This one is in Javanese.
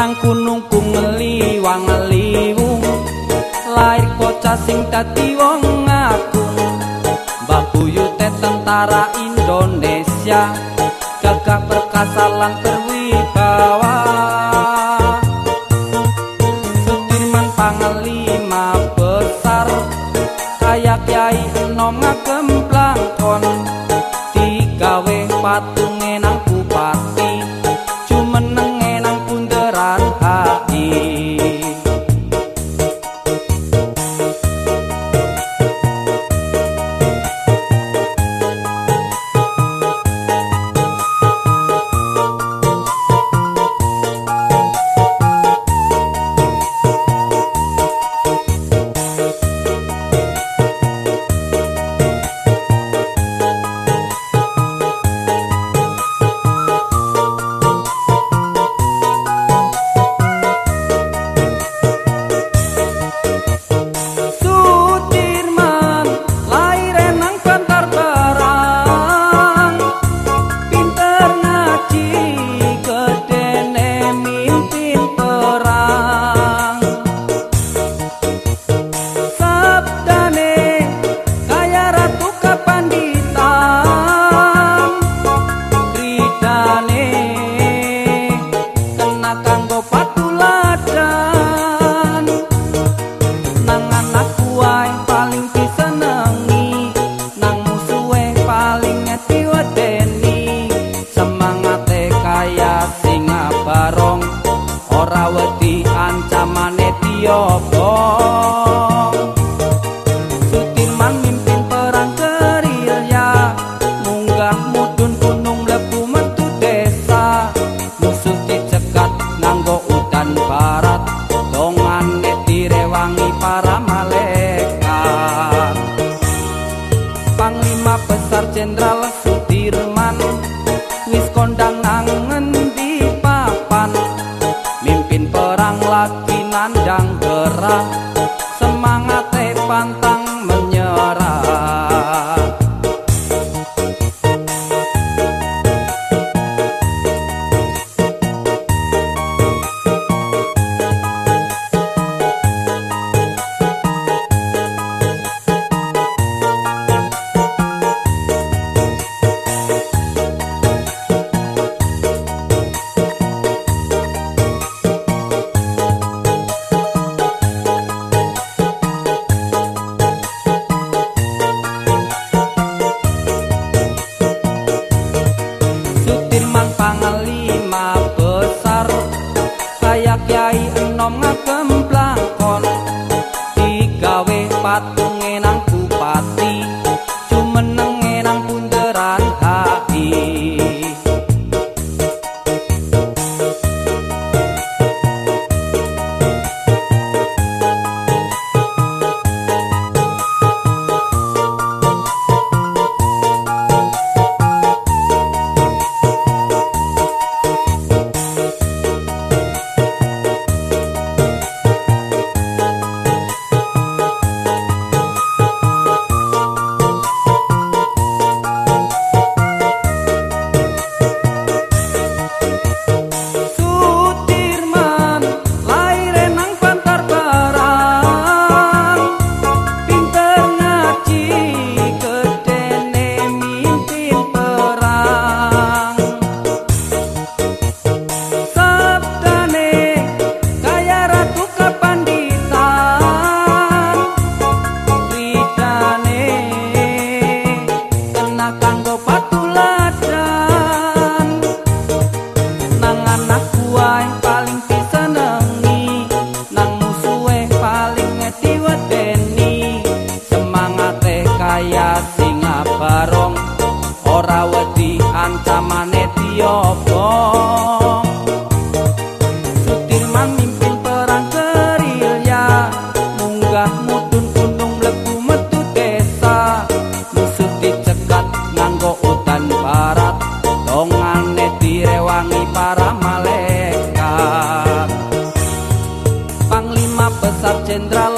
nang gunung ku ngeliwang lair bocah sing dadi wong aku mbah buyute tentara Indonesia gagah perkasa lan berwibawa Sudirman panglima besar kaya kiai enom ora wedi ancamane tiapa Sutirman mimpin perang gerilya munggah mudun gunung lebu metu desa. Musuh dicegat nanggo udan barat. Dongane direwangi para malaikat. Panglima besar jenderal semangat pantai tendrá